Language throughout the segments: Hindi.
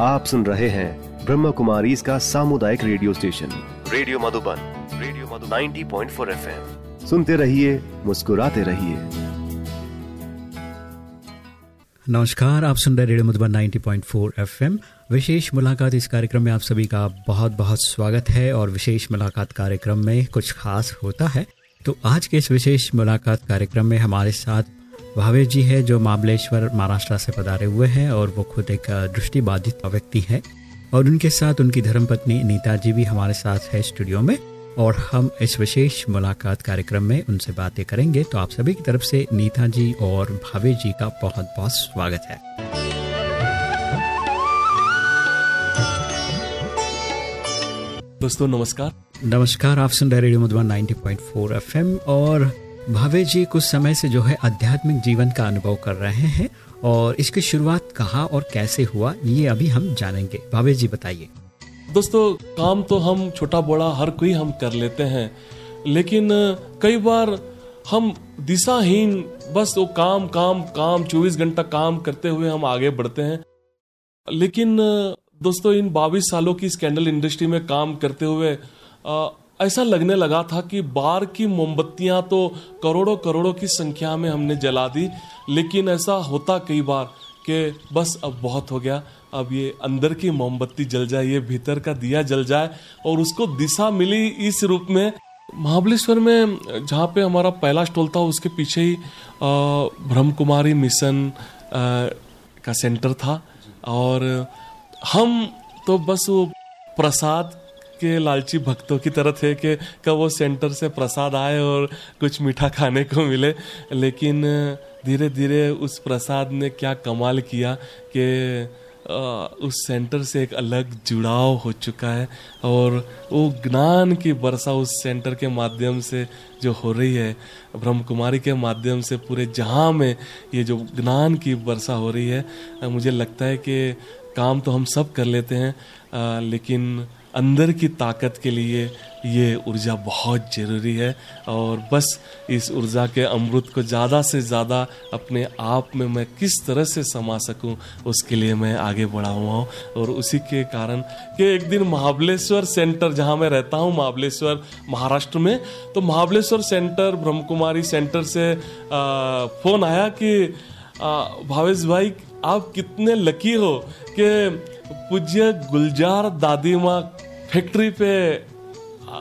आप सुन रहे हैं ब्रह्म कुमारी इसका सामुदायिक radio station. Radio Madhuban radio Madhuban. 90.4 FM. सुनते रहिए, मुस्कुराते रहिए। नमस्कार, आप सुन रहे रेडियो मधुबन 90.4 एफएम। विशेष मुलाकात इस कार्यक्रम में आप सभी का बहुत बहुत स्वागत है और विशेष मुलाकात कार्यक्रम में कुछ खास होता है। तो आज के इस विशेष मुलाकात कार्यक्रम में हमारे साथ भावेश जी है जो महाबलेश्वर महाराष्ट्र से पधारे हुए हैं और वो खुद एक दृष्टि बाधित व्यक्ति है। और उनके साथ उनकी धर्मपत्नी नीता जी भी हमारे साथ है स्टूडियो में और हम इस विशेष मुलाकात कार्यक्रम में उनसे बातें करेंगे। तो आप सभी की तरफ़ से नीता जी और भावे जी का बहुत बहुत स्वागत है। दोस्तों नमस्कार। नमस्कार आप सुन रहे रेडियो मधुबन 90.4 एफएम और भावे जी कुछ समय से जो है आध्यात्मिक जीवन का अनुभव कर रहे हैं और इसकी शुरुआत कहाँ और कैसे हुआ, ये अभी हम जानेंगे। भावे जी बताइए। दोस्तों, काम तो हम छोटा बड़ा हर कोई हम कर लेते हैं, लेकिन कई बार हम दिशाहीन बस वो काम काम काम 24 घंटा काम करते हुए हम आगे बढ़ते हैं। लेकिन दोस्तों, इन बाईस सालों की स्कैंडल इंडस्ट्री में काम करते हुए ऐसा लगने लगा था कि बार की मोमबत्तियाँ तो करोड़ों करोड़ों की संख्या में हमने जला दी, लेकिन ऐसा होता कई बार कि बस अब बहुत हो गया। अब ये अंदर की मोमबत्ती जल जाए, ये भीतर का दिया जल जाए और उसको दिशा मिली इस रूप में। महाबलेश्वर में जहाँ पे हमारा पहला स्टॉल था, उसके पीछे ही ब्रह्म कुमारी मिशन का सेंटर था। और हम तो बस वो प्रसाद के लालची भक्तों की तरह थे कि कब वो सेंटर से प्रसाद आए और कुछ मीठा खाने को मिले। लेकिन धीरे धीरे उस प्रसाद ने क्या कमाल किया कि उस सेंटर से एक अलग जुड़ाव हो चुका है और वो ज्ञान की वर्षा उस सेंटर के माध्यम से जो हो रही है ब्रह्म कुमारी के माध्यम से पूरे जहाँ में ये जो ज्ञान की वर्षा हो रही है मुझे लगता है कि काम तो हम सब कर लेते हैं लेकिन अंदर की ताकत के लिए ये ऊर्जा बहुत ज़रूरी है और बस इस ऊर्जा के अमृत को ज़्यादा से ज़्यादा अपने आप में मैं किस तरह से समा सकूँ उसके लिए मैं आगे बढ़ा हुआ हूँ। और उसी के कारण कि एक दिन महाबलेश्वर सेंटर जहाँ मैं रहता हूँ महाबलेश्वर महाराष्ट्र में तो महाबलेश्वर सेंटर ब्रह्म कुमारी सेंटर से आ, फ़ोन आया कि भावेश भाई आप कितने लकी हो कि पूज्य गुलजार दादी माँ फैक्ट्री पे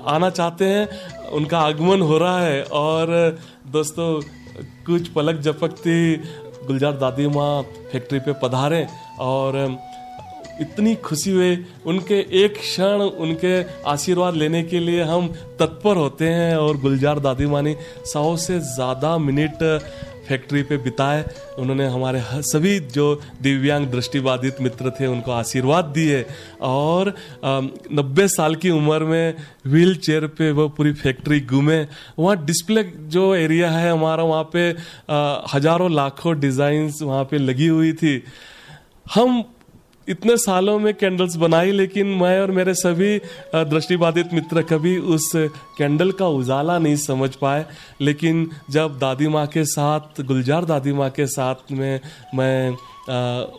आना चाहते हैं, उनका आगमन हो रहा है और दोस्तों, कुछ पलक झपकती गुलजार दादी माँ फैक्ट्री पे पधारे और इतनी खुशी हुई। उनके एक क्षण, उनके आशीर्वाद लेने के लिए हम तत्पर होते हैं और गुलजार दादी माँ ने सौ से ज़्यादा मिनट फैक्ट्री पे बिताए, उन्होंने हमारे सभी जो दिव्यांग दृष्टिबाधित मित्र थे, उनको आशीर्वाद दिए और नब्बे साल की उम्र में व्हील चेयर पे वह पूरी फैक्ट्री घूमे। वहाँ डिस्प्ले जो एरिया है हमारा, वहाँ पे हज़ारों, लाखों डिज़ाइंस वहाँ पे लगी हुई थी। हम इतने सालों में कैंडल्स बनाई, लेकिन मैं और मेरे सभी दृष्टिबाधित मित्र कभी उस कैंडल का उजाला नहीं समझ पाए। लेकिन जब दादी माँ के साथ, गुलजार दादी माँ के साथ में मैं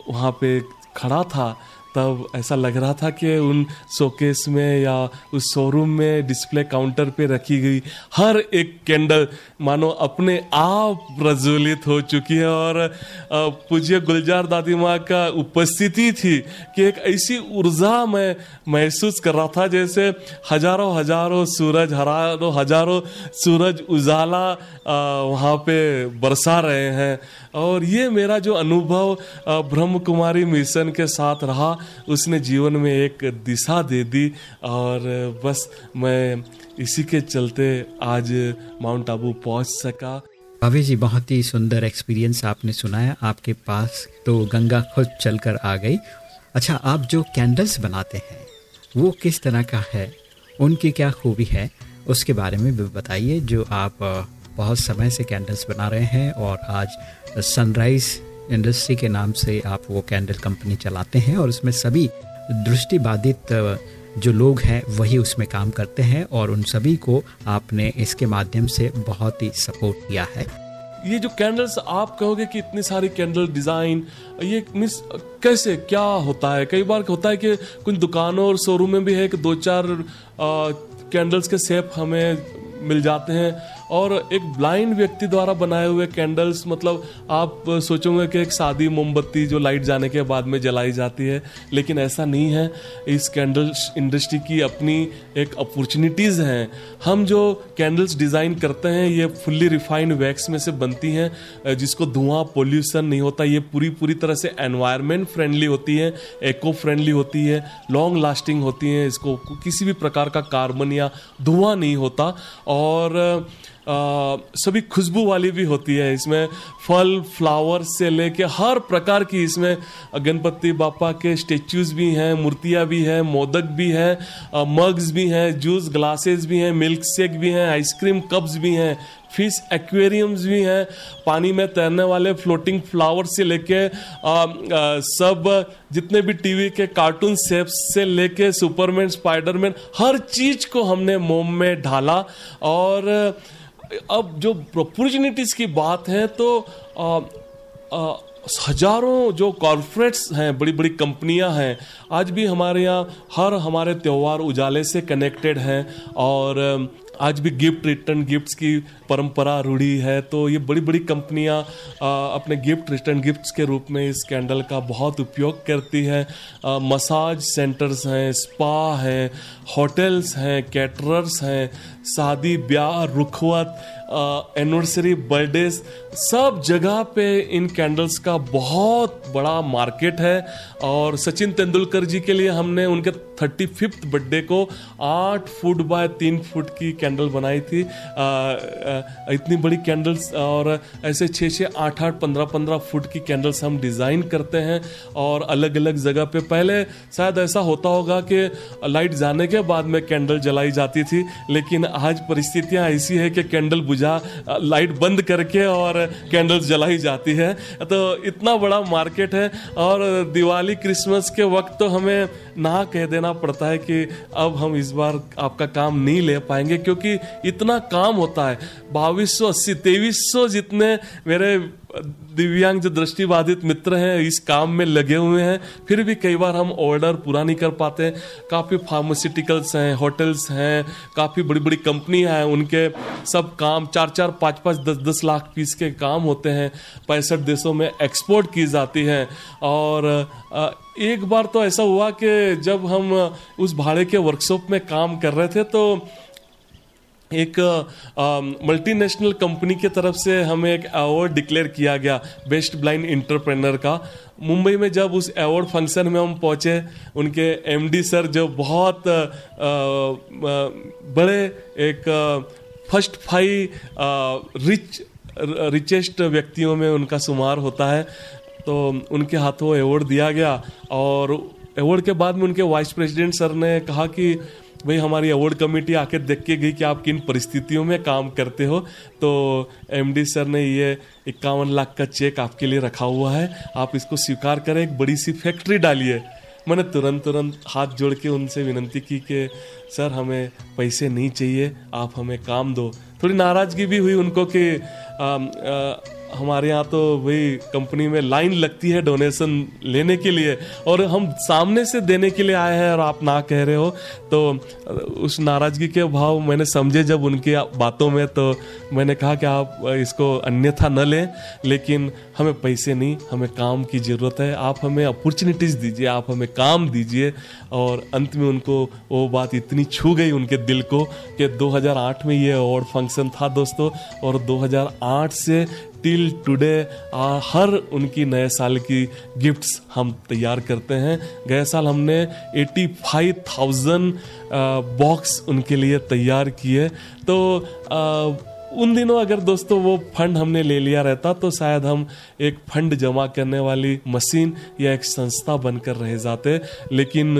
वहाँ पे खड़ा था तब ऐसा लग रहा था कि उन शोकेस में या उस शोरूम में डिस्प्ले काउंटर पे रखी गई हर एक कैंडल मानो अपने आप प्रज्वलित हो चुकी है और पूज्य गुलजार दादी माँ का उपस्थिति थी कि एक ऐसी ऊर्जा मैं महसूस कर रहा था जैसे हज़ारों हज़ारों सूरज हज़ारों हज़ारों सूरज उजाला वहाँ पे बरसा रहे हैं। और ये मेरा जो अनुभव ब्रह्म कुमारी मिशन के साथ रहा, उसने जीवन में एक दिशा दे दी और बस मैं इसी के चलते आज माउंट आबू पहुँच सका। भाभी जी, बहुत ही सुंदर एक्सपीरियंस आपने सुनाया। आपके पास तो गंगा खुद चलकर आ गई। अच्छा आप जो कैंडल्स बनाते हैं, वो किस तरह का है? उनकी क्या खूबी है? उसके बारे में भी बताइए, जो आप बहुत समय से कैंडल्स बना रहे हैं और आज सनराइज इंडस्ट्री के नाम से आप वो कैंडल कंपनी चलाते हैं और उसमें सभी दृष्टि बाधित जो लोग हैं, वही उसमें काम करते हैं और उन सभी को आपने इसके माध्यम से बहुत ही सपोर्ट किया है। ये जो कैंडल्स आप कहोगे कि इतनी सारी कैंडल डिज़ाइन ये मिस, कैसे, क्या होता है? कई बार होता है कि कुछ दुकानों और शोरूम में भी है कि दो चार कैंडल्स के सेप हमें मिल जाते हैं। और एक ब्लाइंड व्यक्ति द्वारा बनाए हुए कैंडल्स मतलब आप सोचोगे कि एक सादी मोमबत्ती जो लाइट जाने के बाद में जलाई जाती है, लेकिन ऐसा नहीं है। इस कैंडल्स इंडस्ट्री की अपनी एक अपॉर्चुनिटीज़ हैं। हम जो कैंडल्स डिज़ाइन करते हैं, ये फुल्ली रिफाइंड वैक्स में से बनती हैं, जिसको धुआँ पोल्यूशन नहीं होता। ये पूरी पूरी तरह से एनवायरमेंट फ्रेंडली होती है एको फ्रेंडली होती है लॉन्ग लास्टिंग होती हैं। इसको किसी भी प्रकार का कार्बन या धुआँ नहीं होता। और सभी खुशबू वाली भी होती है इसमें। फल, फ्लावर से लेके हर प्रकार की इसमें गणपति बापा के स्टेच्यूज भी हैं, मूर्तियाँ भी हैं, मोदक भी हैं मग्स भी हैं जूस ग्लासेस भी हैं मिल्क शेक भी हैं आइसक्रीम कप्स भी हैं फ़िश एक्वेरियम्स भी हैं। पानी में तैरने वाले फ्लोटिंग फ्लावर से लेके सब, जितने भी टीवी के कार्टून सेप्स से लेके सुपरमैन स्पाइडरमैन हर चीज़ को हमने मोम में ढाला और अब जो अपॉर्चुनिटीज़ की बात है तो आ, आ, हज़ारों जो कॉरपोरेट्स हैं बड़ी बड़ी कंपनियाँ हैं आज भी हमारे यहाँ हर हमारे त्यौहार उजाले से कनेक्टेड हैं और आज भी गिफ्ट रिटर्न गिफ्ट्स की परंपरा रूढ़ी है तो ये बड़ी बड़ी कंपनियाँ अपने गिफ्ट रिटर्न गिफ्ट्स के रूप में इस कैंडल का बहुत उपयोग करती हैं। मसाज सेंटर्स हैं स्पा हैं होटल्स हैं कैटरर्स हैं, शादी, ब्याह, रुखवत एनिवर्सरी बर्थडे सब जगह पे इन कैंडल्स का बहुत बड़ा मार्केट है। और सचिन तेंदुलकर जी के लिए हमने उनके थर्टी फिफ्थ बर्थडे को आठ फुट बाय तीन फुट की कैंडल बनाई थी। आ, आ, इतनी बड़ी कैंडल्स और ऐसे छः छः आठ आठ पंद्रह पंद्रह फुट की कैंडल्स हम डिज़ाइन करते हैं। और अलग अलग जगह पे पहले शायद ऐसा होता होगा कि लाइट जाने के बाद में कैंडल जलाई जाती थी लेकिन आज परिस्थितियाँ ऐसी है कि कैंडल बुझा लाइट बंद करके और कैंडल्स जलाई जाती है। तो इतना बड़ा मार्केट है और दिवाली क्रिसमस के वक्त तो हमें ना कह देना पड़ता है कि अब हम इस बार आपका काम नहीं ले पाएँगे, क्योंकि इतना काम होता है। बाईस सौ अस्सी, तेईस सौ जितने मेरे दिव्यांग जो दृष्टिबाधित मित्र हैं, इस काम में लगे हुए हैं, फिर भी कई बार हम ऑर्डर पूरा नहीं कर पाते। काफ़ी फार्मास्यूटिकल्स हैं होटल्स हैं, काफ़ी बड़ी बड़ी कंपनियाँ हैं, उनके सब काम चार चार पाँच पाँच दस दस लाख पीस के काम होते हैं। पैंसठ देशों में एक्सपोर्ट की जाती हैं। और एक बार तो ऐसा हुआ कि जब हम उस भाड़े के वर्कशॉप में काम कर रहे थे तो एक मल्टीनेशनल कंपनी के तरफ़ से हमें एक अवार्ड डिक्लेयर किया गया बेस्ट ब्लाइंड इंटरप्रेनर का। मुंबई में जब उस अवार्ड फ़ंक्शन में हम पहुँचे उनके एमडी सर जो बहुत आ, आ, बड़े एक फ़र्स्ट फाइव रिच रिचेस्ट व्यक्तियों में उनका शुमार होता है। तो उनके हाथों अवार्ड दिया गया और अवार्ड के बाद में उनके वाइस प्रेसिडेंट सर ने कहा कि भाई हमारी अवार्ड कमेटी आके देख के गई कि आप किन परिस्थितियों में काम करते हो। तो एमडी सर ने ये इक्यावन लाख का चेक आपके लिए रखा हुआ है। आप इसको स्वीकार करें एक बड़ी सी फैक्ट्री डालिए। मैंने तुरंत तुरंत हाथ जोड़ के उनसे विनंती की कि सर हमें पैसे नहीं चाहिए आप हमें काम दो। थोड़ी नाराज़गी भी हुई उनको कि आ, आ, हमारे यहाँ तो वही कंपनी में लाइन लगती है डोनेशन लेने के लिए और हम सामने से देने के लिए आए हैं और आप ना कह रहे हो। तो उस नाराज़गी के भाव मैंने समझे जब उनकी बातों में तो मैंने कहा कि आप इसको अन्यथा न लें, लेकिन हमें पैसे नहीं, हमें काम की ज़रूरत है। आप हमें अपॉर्चुनिटीज़ दीजिए, आप हमें काम दीजिए और अंत में उनको वो बात इतनी छू गई उनके दिल को कि 2008 में ये अवार्ड फ़ंक्शन था दोस्तों और 2008 से टिल टुडे हर उनकी नए साल की गिफ्ट्स हम तैयार करते हैं। गए साल हमने 85,000 बॉक्स उनके लिए तैयार किए। तो आ, उन दिनों अगर दोस्तों वो फंड हमने ले लिया रहता तो शायद हम एक फंड जमा करने वाली मशीन या एक संस्था बनकर रह जाते। लेकिन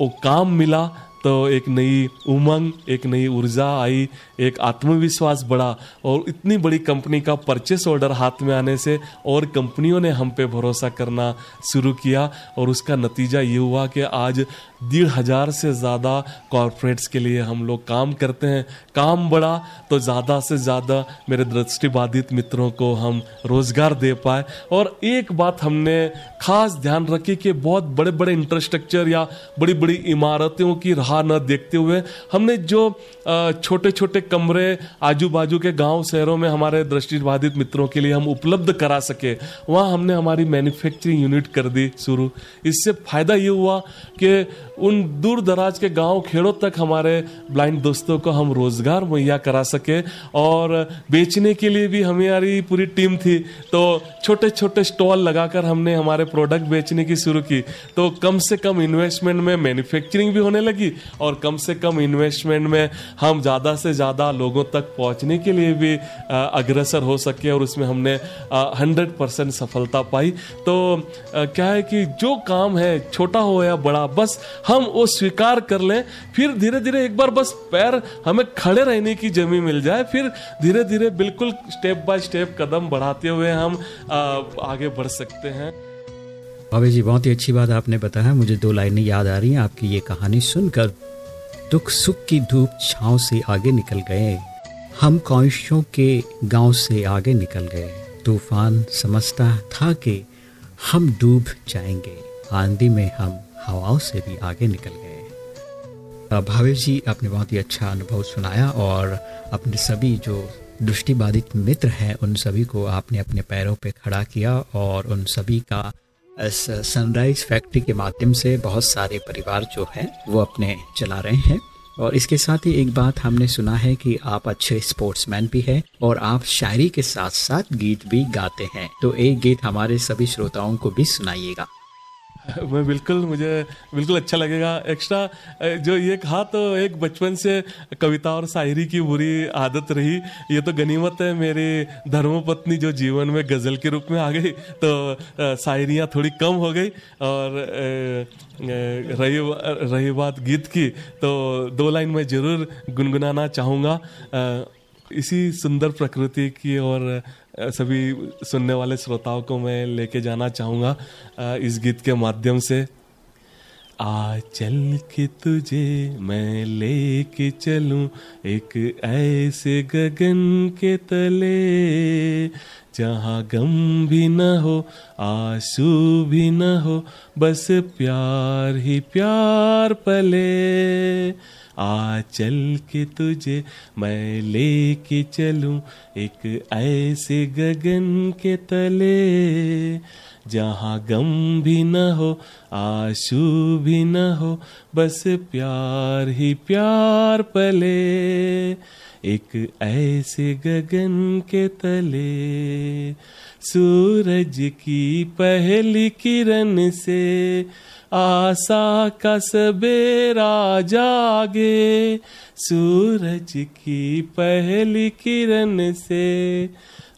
वो काम मिला तो एक नई उमंग एक नई ऊर्जा आई एक आत्मविश्वास बढ़ा और इतनी बड़ी कंपनी का परचेस ऑर्डर हाथ में आने से और कंपनियों ने हम पे भरोसा करना शुरू किया और उसका नतीजा ये हुआ कि आज डेढ़ हज़ार से ज़्यादा कॉरपोरेट्स के लिए हम लोग काम करते हैं। काम बढ़ा तो ज़्यादा से ज़्यादा मेरे दृष्टिबाधित मित्रों को हम रोज़गार दे पाए। और एक बात हमने खास ध्यान रखी कि बहुत बड़े बड़े इंफ्रास्ट्रक्चर या बड़ी बड़ी इमारतों की राह न देखते हुए हमने जो छोटे छोटे कमरे आजू बाजू के गाँव शहरों में हमारे दृष्टिबाधित मित्रों के लिए हम उपलब्ध करा सके। वहाँ हमने हमारी मैन्युफैक्चरिंग यूनिट कर दी शुरू। इससे फ़ायदा ये हुआ कि उन दूर दराज के गाँव खेड़ों तक हमारे ब्लाइंड दोस्तों को हम रोज़गार मुहैया करा सके और बेचने के लिए भी हमारी पूरी टीम थी। तो छोटे छोटे स्टॉल लगाकर हमने हमारे प्रोडक्ट बेचने की शुरू की। तो कम से कम इन्वेस्टमेंट में मैन्युफैक्चरिंग भी होने लगी और कम से कम इन्वेस्टमेंट में हम ज़्यादा से ज़्यादा लोगों तक पहुँचने के लिए भी अग्रसर हो सके और उसमें हमने हंड्रेड परसेंट सफलता पाई। तो क्या है कि जो काम है, छोटा हो या बड़ा, बस हम वो स्वीकार कर लें, फिर धीरे धीरे एक बार बस पैर हमें खड़े रहने की जमी मिल जाए, फिर धीरे धीरे बिल्कुल स्टेप बाय स्टेप कदम बढ़ाते हुए हम आगे बढ़ सकते हैं। भाभी जी, बहुत ही अच्छी बात आपने बताया, मुझे दो लाइनें याद आ रही हैं, आपकी ये कहानी सुनकर। दुख सुख की धूप छाव से आगे निकल गए। हम कौशों के गाँव से आगे निकल गए। तूफ़ान समझता था कि हम डूब जाएँगे। आंधी में हम हवाओं से भी आगे निकल गए। भावेश जी, आपने बहुत ही अच्छा अनुभव सुनाया और अपने सभी जो दृष्टिबाधित मित्र हैं, उन सभी को आपने अपने पैरों पे खड़ा किया और उन सभी का सनराइज फैक्ट्री के माध्यम से बहुत सारे परिवार जो है, वो अपने चला रहे हैं। और इसके साथ ही एक बात हमने सुना है कि आप अच्छे स्पोर्ट्समैन भी हैं और आप शायरी के साथ साथ गीत भी गाते हैं। तो एक गीत हमारे सभी श्रोताओं को भी सुनाइएगा। मैं बिल्कुल, मुझे बिल्कुल अच्छा लगेगा। एक्स्ट्रा जो ये कहा तो एक बचपन से कविता और शायरी की बुरी आदत रही। ये तो गनीमत है, मेरी धर्मपत्नी जो जीवन में गज़ल के रूप में आ गई तो शायरियाँ थोड़ी कम हो गई और रही रही बात गीत की तो दो लाइन मैं ज़रूर गुनगुनाना चाहूँगा। इसी सुंदर प्रकृति की और सभी सुनने वाले श्रोताओं को मैं लेके जाना चाहूँगा इस गीत के माध्यम से। आ चल के तुझे मैं लेके चलूँ एक ऐसे गगन के तले, जहाँ गम भी न हो, आँसू भी न हो, बस प्यार ही प्यार पले। आ चल के तुझे मैं लेके चलूँ एक ऐसे गगन के तले, जहाँ गम भी न हो, आँसू भी न हो, बस प्यार ही प्यार पले। एक ऐसे गगन के तले, सूरज की पहली किरण से आशा का सबेरा जागे सूरज की पहली किरण से।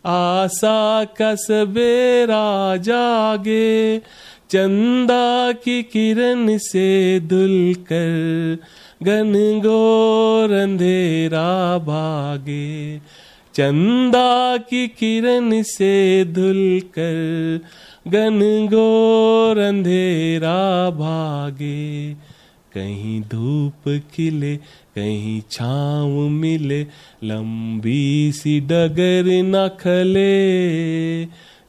आशा का सबेरा जागे चंदा की किरण से धुल कर घन गोर अंधेरा भागे। चंदा की किरण से धुल कर गन गोर अंधेरा भागे, कहीं धूप खिले, कहीं छाव मिले, लंबी सी डगर न खले।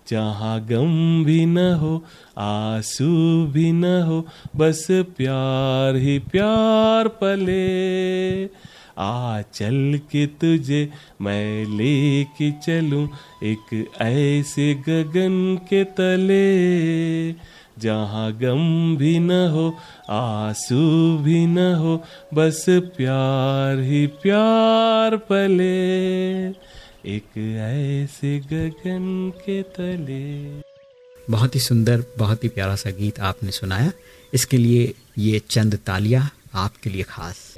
जहाँ गम भी न हो, आँसू भी न हो, बस प्यार ही प्यार पले। आ चल के तुझे मैं लेके चलूँ एक ऐसे गगन के तले। जहाँ गम भी न हो, आँसू भी न हो, बस प्यार ही प्यार पले। एक ऐसे गगन के तले। बहुत ही सुंदर, बहुत ही प्यारा सा गीत आपने सुनाया। इसके लिए ये चंद तालियाँ आपके लिए खास।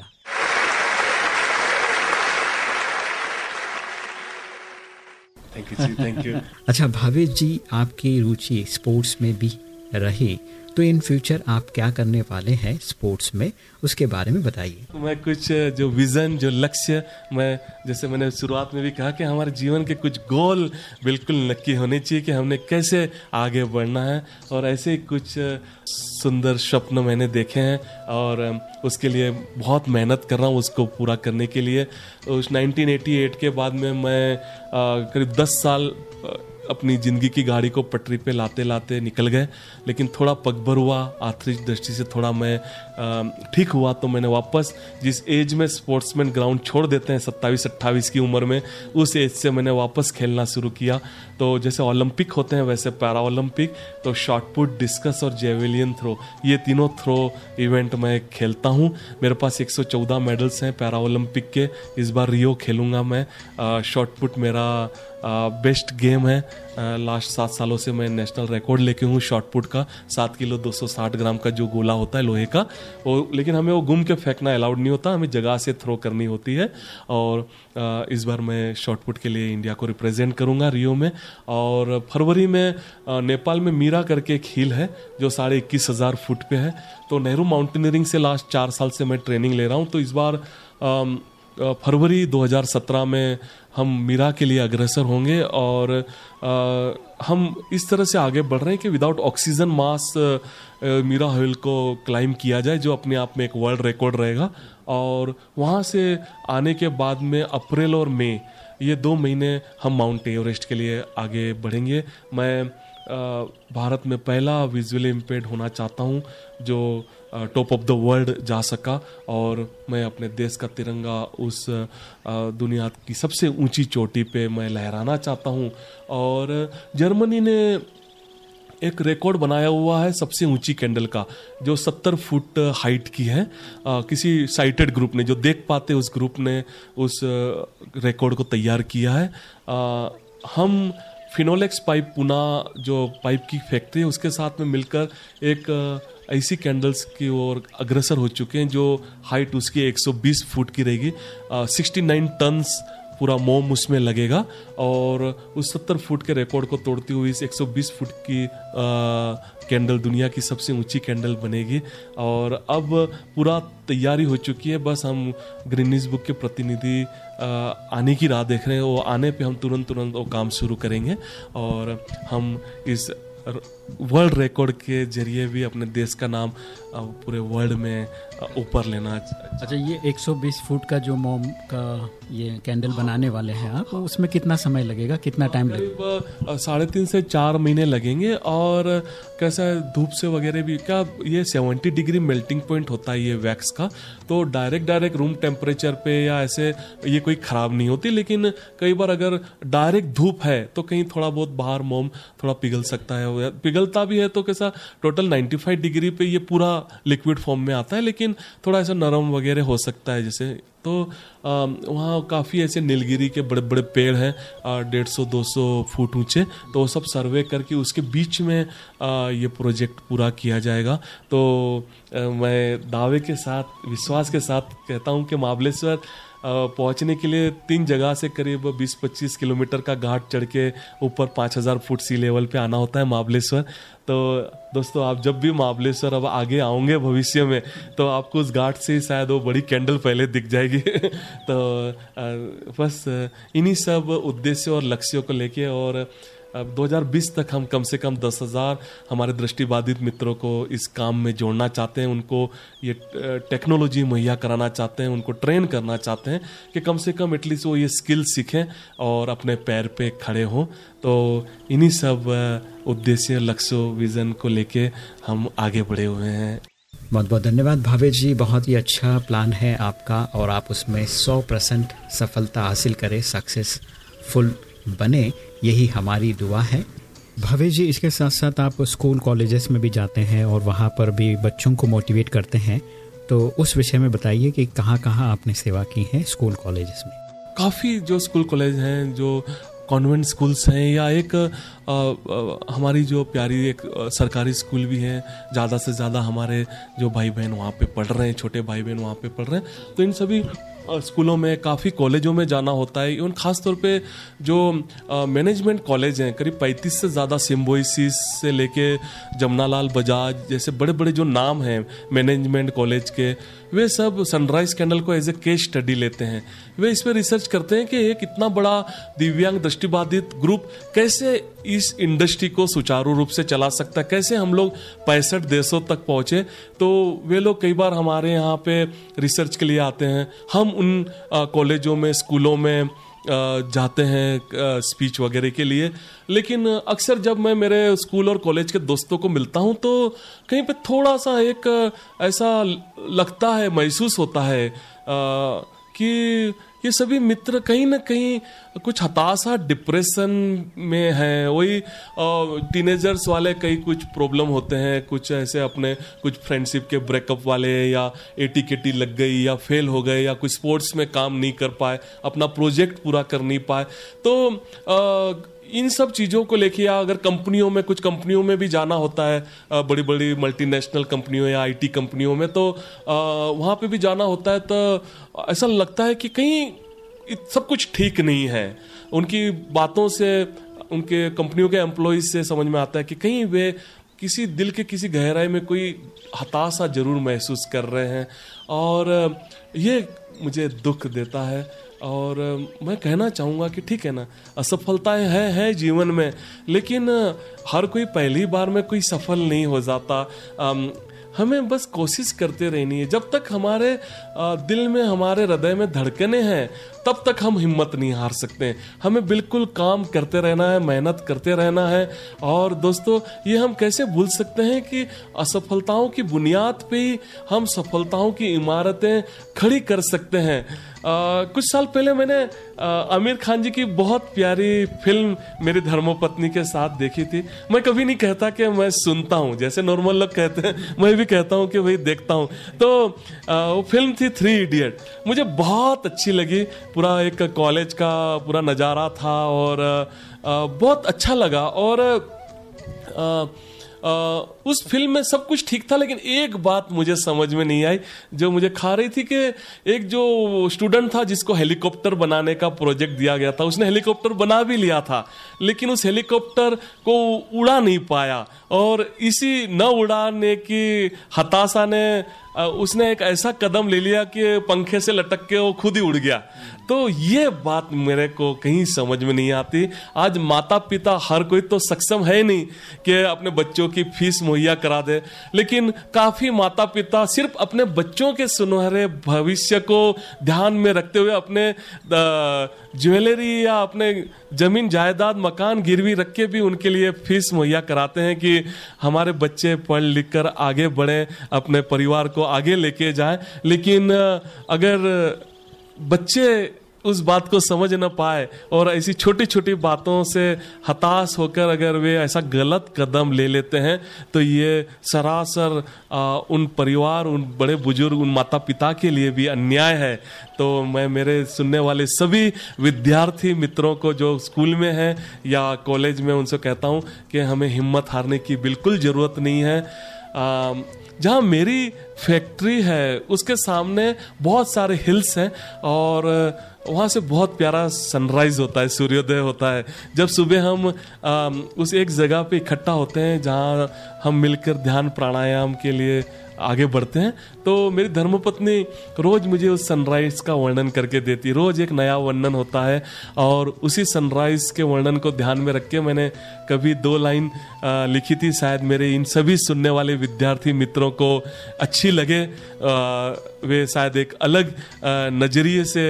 थैंक यू थैंक यू अच्छा भावेश जी आपकी रुचि स्पोर्ट्स में भी रही। तो इन फ्यूचर आप क्या करने वाले हैं स्पोर्ट्स में, उसके बारे में बताइए। तो मैं कुछ, जो विजन, जो लक्ष्य मैं, जैसे मैंने शुरुआत में भी कहा कि हमारे जीवन के कुछ गोल बिल्कुल नक्की होने चाहिए कि हमने कैसे आगे बढ़ना है। और ऐसे ही कुछ सुंदर स्वप्न मैंने देखे हैं और उसके लिए बहुत मेहनत कर रहा हूँ उसको पूरा करने के लिए। उस 1988 के बाद में मैं करीब 10 साल अपनी ज़िंदगी की गाड़ी को पटरी पे लाते लाते निकल गए, लेकिन थोड़ा पगभर हुआ, आर्थिक दृष्टि से थोड़ा मैं ठीक हुआ तो मैंने वापस जिस एज में स्पोर्ट्समैन ग्राउंड छोड़ देते हैं सत्ताईस, अट्ठाईस की उम्र में, उस एज से मैंने वापस खेलना शुरू किया। तो जैसे ओलंपिक होते हैं, वैसे पैरा ओलंपिक तो शॉर्ट पुट, डिस्कस और जेवेलियन थ्रो, ये तीनों थ्रो इवेंट मैं खेलता हूँ। मेरे पास 114 मेडल्स हैं पैरा ओलंपिक के, इस बार रियो खेलूँगा मैं। शॉर्ट पुट मेरा बेस्ट गेम है। लास्ट सात सालों से मैं नेशनल रिकॉर्ड लेके हूँ शॉर्ट पुट का। सात किलो 260 ग्राम का जो गोला होता है लोहे का, वो लेकिन हमें वो गुम के फेंकना अलाउड नहीं होता, हमें जगह से थ्रो करनी होती है। और इस बार मैं शॉर्ट पुट के लिए इंडिया को रिप्रेजेंट करूँगा रियो में। और फरवरी में नेपाल में मीरा करके एक हिल है, जो साढ़े इक्कीस हज़ार फुट पे है। तो नेहरू माउंटेनियरिंग से लास्ट चार साल से मैं ट्रेनिंग ले रहा हूँ। तो इस बार फरवरी 2017 में हम मीरा के लिए अग्रसर होंगे और आ, हम इस तरह से आगे बढ़ रहे हैं कि without oxygen mask Mera hill को क्लाइम किया जाए जो अपने आप में एक वर्ल्ड रिकॉर्ड रहेगा। और वहाँ से आने के बाद में अप्रैल और मई ये दो महीने हम माउंट एवरेस्ट के लिए आगे बढ़ेंगे। मैं भारत में पहला विजुअली इम्पेड होना चाहता हूँ जो टॉप ऑफ़ द वर्ल्ड जा सका और मैं अपने देश का तिरंगा उस दुनिया की सबसे ऊँची चोटी पे मैं लहराना चाहता हूँ। और जर्मनी ने एक रिकॉर्ड बनाया हुआ है सबसे ऊँची कैंडल का जो 70 फुट हाइट की है। आ, किसी साइटेड ग्रुप ने जो देख पाते उस ग्रुप ने उस रिकॉर्ड को तैयार किया है। आ, हम फिनोलेक्स पाइप पुना जो पाइप की फैक्ट्री है उसके साथ में मिलकर एक ऐसी कैंडल्स की ओर अग्रसर हो चुके हैं, जो हाइट उसकी 120 फुट की रहेगी। सिक्सटी नाइन टन्स पूरा मोम उसमें लगेगा और उस 70 फुट के रिकॉर्ड को तोड़ती हुई इस 120 फुट की कैंडल दुनिया की सबसे ऊँची कैंडल बनेगी। और अब पूरा तैयारी हो चुकी है, बस हम ग्रीनिज बुक के प्रतिनिधि आने की राह देख रहे हैं। वो आने पे हम तुरंत तुरंत वो काम शुरू करेंगे और हम इस वर्ल्ड रिकॉर्ड के ज़रिए भी अपने देश का नाम पूरे वर्ल्ड में ऊपर लेना। अच्छा ये 120 फुट का जो मोम का ये कैंडल बनाने वाले हैं आप उसमें कितना समय लगेगा? कितना टाइम लगेगा? साढ़े तीन से चार महीने लगेंगे और कैसा है धूप से वगैरह भी क्या ये 70 डिग्री मेल्टिंग पॉइंट होता है ये वैक्स का? तो डायरेक्ट डायरेक्ट रूम टेम्परेचर पे या ऐसे ये कोई ख़राब नहीं होती लेकिन कई बार अगर डायरेक्ट धूप है तो कहीं थोड़ा बहुत बाहर मोम थोड़ा पिघल सकता है। पिघलता भी है तो कैसा टोटल 95 डिग्री पे ये पूरा लिक्विड फॉर्म में आता है, लेकिन थोड़ा ऐसा नरम वगैरह हो सकता है जैसे। तो वहाँ काफ़ी ऐसे नीलगिरी के बड़े बड़े पेड़ हैं डेढ़ सौ, दो सौ फुट ऊँचे। तो वो सब सर्वे करके उसके बीच में ये प्रोजेक्ट पूरा किया जाएगा। तो मैं दावे के साथ, विश्वास के साथ कहता हूँ कि महाबलेश्वर पहुँचने के लिए तीन जगह से करीब 20-25 किलोमीटर का घाट चढ़ के ऊपर 5000 फुट सी लेवल पे आना होता है महाबलेश्वर। तो दोस्तों, आप जब भी महाबलेश्वर अब आगे आओगे भविष्य में तो आपको उस घाट से शायद वो बड़ी कैंडल पहले दिख जाएगी। तो बस, इन्हीं सब उद्देश्य और लक्ष्यों को लेके और अब 2020 तक हम कम से कम दस हज़ार हमारे दृष्टिबाधित मित्रों को इस काम में जोड़ना चाहते हैं, उनको ये टेक्नोलॉजी मुहैया कराना चाहते हैं, उनको ट्रेन करना चाहते हैं कि कम से कम एटलीस्ट वो ये स्किल सीखें और अपने पैर पे खड़े हों। तो इन्हीं सब उद्देश्य, लक्ष्य विज़न को लेके हम आगे बढ़े हुए हैं। बहुत बहुत धन्यवाद भावे जी, बहुत ही अच्छा प्लान है आपका और आप उसमें 100 परसेंट सफलता हासिल करें सक्सेसफुल बने। यही हमारी दुआ है। भवेश जी इसके साथ साथ आप स्कूल कॉलेजेस में भी जाते हैं और वहाँ पर भी बच्चों को मोटिवेट करते हैं। तो उस विषय में बताइए कि कहाँ कहाँ आपने सेवा की है स्कूल कॉलेजेस में? काफ़ी जो स्कूल कॉलेज हैं जो कॉन्वेंट स्कूल्स हैं या एक आ, आ, हमारी जो प्यारी एक सरकारी स्कूल भी है ज़्यादा से ज़्यादा हमारे जो भाई बहन वहाँ पे पढ़ रहे हैं छोटे भाई बहन वहाँ पे पढ़ रहे हैं तो इन सभी स्कूलों में, काफ़ी कॉलेजों में जाना होता है। इवन ख़ास तौर पे जो मैनेजमेंट कॉलेज हैं, करीब पैंतीस से ज़्यादा सिम्बोइसिस से लेके जमुनालाल बजाज जैसे बड़े बड़े जो नाम हैं मैनेजमेंट कॉलेज के वे सब सनराइज कैंडल को एज ए केस स्टडी लेते हैं। वे इस पर रिसर्च करते हैं कि एक इतना बड़ा दिव्यांग, दृष्टिबाधित ग्रुप कैसे इस इंडस्ट्री को सुचारू रूप से चला सकता है, कैसे हम लोग पैंसठ देशों तक पहुँचे। तो वे लोग कई बार हमारे यहाँ पे रिसर्च के लिए आते हैं। हम उन कॉलेजों में स्कूलों में जाते हैं स्पीच वगैरह के लिए। लेकिन अक्सर जब मैं मेरे स्कूल और कॉलेज के दोस्तों को मिलता हूँ तो कहीं पे थोड़ा सा एक ऐसा लगता है, महसूस होता है कि ये सभी मित्र कहीं ना कहीं कुछ हताशा डिप्रेशन में हैं। वही टीनेजर्स वाले कई कुछ प्रॉब्लम होते हैं कुछ ऐसे अपने कुछ फ्रेंडशिप के ब्रेकअप वाले या एटी केटी लग गई या फेल हो गए या कुछ स्पोर्ट्स में काम नहीं कर पाए अपना प्रोजेक्ट पूरा कर नहीं पाए। तो आ, इन सब चीज़ों को लेके या अगर कंपनियों में, कुछ कंपनियों में भी जाना होता है बड़ी बड़ी मल्टीनेशनल कंपनियों या आईटी कंपनियों में तो वहाँ पे भी जाना होता है तो ऐसा लगता है कि कहीं सब कुछ ठीक नहीं है। उनकी बातों से, उनके कंपनियों के एम्प्लॉयज़ से समझ में आता है कि कहीं वे किसी दिल के किसी गहराई में कोई हताशा ज़रूर महसूस कर रहे हैं। और ये मुझे दुख देता है और मैं कहना चाहूँगा कि ठीक है ना, असफलताएँ हैं, है जीवन में, लेकिन हर कोई पहली बार में कोई सफल नहीं हो जाता। हमें बस कोशिश करते रहनी है। जब तक हमारे दिल में, हमारे हृदय में धड़कने हैं तब तक हम हिम्मत नहीं हार सकते। हमें बिल्कुल काम करते रहना है मेहनत करते रहना है। और दोस्तों ये हम कैसे भूल सकते हैं कि असफलताओं की बुनियाद पे ही हम सफलताओं की इमारतें खड़ी कर सकते हैं। आ, कुछ साल पहले मैंने आमिर खान जी की बहुत प्यारी फ़िल्म मेरी धर्मपत्नी के साथ देखी थी। मैं कभी नहीं कहता कि मैं सुनता हूँ। जैसे नॉर्मल लोग कहते हैं मैं भी कहता हूँ कि भाई देखता हूँ। तो आ, वो फ़िल्म थी थ्री इडियट। मुझे बहुत अच्छी लगी। पूरा एक कॉलेज का पूरा नज़ारा था और बहुत अच्छा लगा और उस फ़िल्म में सब कुछ ठीक था, लेकिन एक बात मुझे समझ में नहीं आई, जो मुझे खा रही थी कि एक जो स्टूडेंट था जिसको हेलीकॉप्टर बनाने का प्रोजेक्ट दिया गया था, उसने हेलीकॉप्टर बना भी लिया था, लेकिन उस हेलीकॉप्टर को उड़ा नहीं पाया और इसी न उड़ाने की हताशा ने उसने एक ऐसा कदम ले लिया कि पंखे से लटक के वो खुद ही उड़ गया। तो ये बात मेरे को कहीं समझ में नहीं आती। आज माता पिता हर कोई तो सक्षम है नहीं कि अपने बच्चों की फ़ीस मुहैया करा दे। लेकिन काफ़ी माता पिता सिर्फ़ अपने बच्चों के सुनहरे भविष्य को ध्यान में रखते हुए अपने ज्वेलरी या अपने ज़मीन जायदाद मकान गिरवी रख के भी उनके लिए फ़ीस मुहैया कराते हैं कि हमारे बच्चे पढ़ लिख कर आगे बढ़ें, अपने परिवार को आगे लेके जाएँ। लेकिन अगर बच्चे उस बात को समझ ना पाए और ऐसी छोटी छोटी बातों से हताश होकर अगर वे ऐसा गलत कदम ले लेते हैं तो ये सरासर आ, उन परिवार उन बड़े बुज़ुर्ग उन माता पिता के लिए भी अन्याय है। तो मैं मेरे सुनने वाले सभी विद्यार्थी मित्रों को जो स्कूल में हैं या कॉलेज में उनसे कहता हूँ कि हमें हिम्मत हारने की बिल्कुल ज़रूरत नहीं है। जहाँ मेरी फैक्ट्री है उसके सामने बहुत सारे हिल्स हैं और वहाँ से बहुत प्यारा सनराइज होता है सूर्योदय होता है। जब सुबह हम आ, उस एक जगह पे इकट्ठा होते हैं जहाँ हम मिलकर ध्यान प्राणायाम के लिए आगे बढ़ते हैं। तो मेरी धर्मपत्नी रोज मुझे उस सनराइज का वर्णन करके देती रोज एक नया वर्णन होता है और उसी सनराइज के वर्णन को ध्यान में रख के मैंने कभी दो लाइन लिखी थी। शायद मेरे इन सभी सुनने वाले विद्यार्थी मित्रों को अच्छी लगे। वे शायद एक अलग नज़रिए से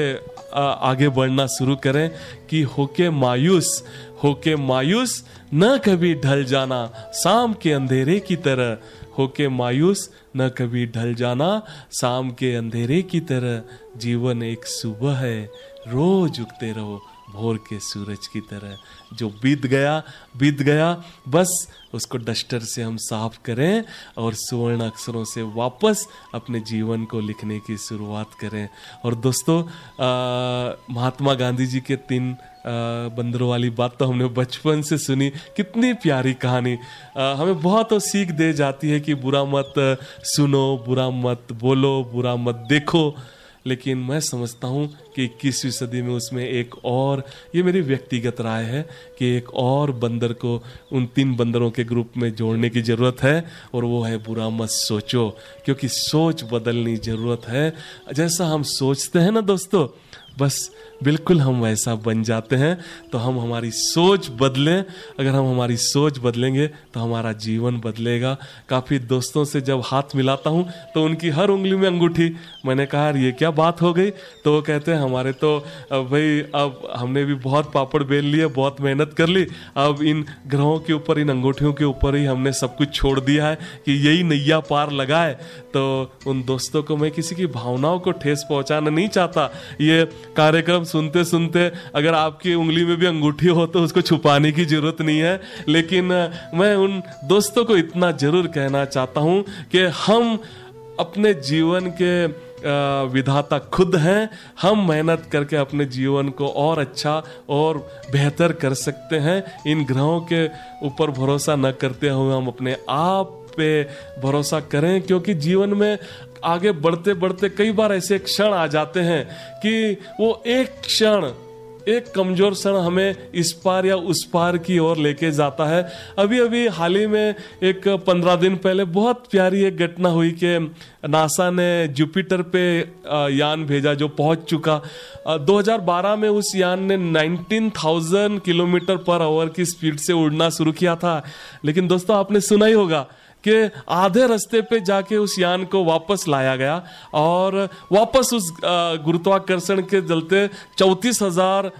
आगे बढ़ना शुरू करें कि होके मायूस होके मायूस न कभी ढल जाना, शाम के अंधेरे की तरह। होके मायूस, न कभी ढल जाना, शाम के अंधेरे की तरह जीवन एक सुबह है, रोज उगते रहो। भोर के सूरज की तरह। जो बीत गया बीत गया बस उसको डस्टर से हम साफ़ करें और सुवर्ण अक्षरों से वापस अपने जीवन को लिखने की शुरुआत करें। और दोस्तों महात्मा गांधी जी के तीन बंदरों वाली बात तो हमने बचपन से सुनी। कितनी प्यारी कहानी। आ, हमें बहुत तो सीख दे जाती है कि बुरा मत सुनो बुरा मत बोलो बुरा मत देखो। लेकिन मैं समझता हूँ कि इक्कीसवीं सदी में उसमें एक और, ये मेरी व्यक्तिगत राय है कि एक और बंदर को उन तीन बंदरों के ग्रुप में जोड़ने की ज़रूरत है और वो है बुरा मत सोचो, क्योंकि सोच बदलनी ज़रूरत है। जैसा हम सोचते हैं ना दोस्तों, बस बिल्कुल हम वैसा बन जाते हैं तो हम हमारी सोच बदलें। अगर हम हमारी सोच बदलेंगे तो हमारा जीवन बदलेगा। काफ़ी दोस्तों से जब हाथ मिलाता हूँ तो उनकी हर उंगली में अंगूठी। मैंने कहा, यार, ये क्या बात हो गई? तो वो कहते हैं, हमारे तो भाई, अब हमने भी बहुत पापड़ बेल लिए, बहुत मेहनत कर ली। अब इन ग्रहों के ऊपर, इन अंगूठियों के ऊपर ही हमने सब कुछ छोड़ दिया है कि यही नैया पार लगाए। तो उन दोस्तों को मैं किसी की भावनाओं को ठेस पहुँचाना नहीं चाहता। ये कार्यक्रम सुनते सुनते अगर आपकी उंगली में भी अंगूठी हो तो उसको छुपाने की ज़रूरत नहीं है। लेकिन मैं उन दोस्तों को इतना ज़रूर कहना चाहता हूँ कि हम अपने जीवन के विधाता खुद हैं। हम मेहनत करके अपने जीवन को और अच्छा और बेहतर कर सकते हैं। इन ग्रहों के ऊपर भरोसा न करते हुए हम अपने आप पे भरोसा करें, क्योंकि जीवन में आगे बढ़ते बढ़ते कई बार ऐसे क्षण आ जाते हैं कि वो एक क्षण एक कमज़ोर क्षण हमें इस पार या उस पार की ओर लेके जाता है। अभी अभी हाल ही में एक पंद्रह दिन पहले बहुत प्यारी एक घटना हुई कि नासा ने जुपिटर पे यान भेजा जो पहुँच चुका। 2012 में उस यान ने 19,000 किलोमीटर पर आवर की स्पीड से उड़ना शुरू किया था। लेकिन दोस्तों आपने सुना ही होगा कि आधे रास्ते पे जाके उस यान को वापस लाया गया और वापस उस गुरुत्वाकर्षण के चलते चौंतीस हज़ार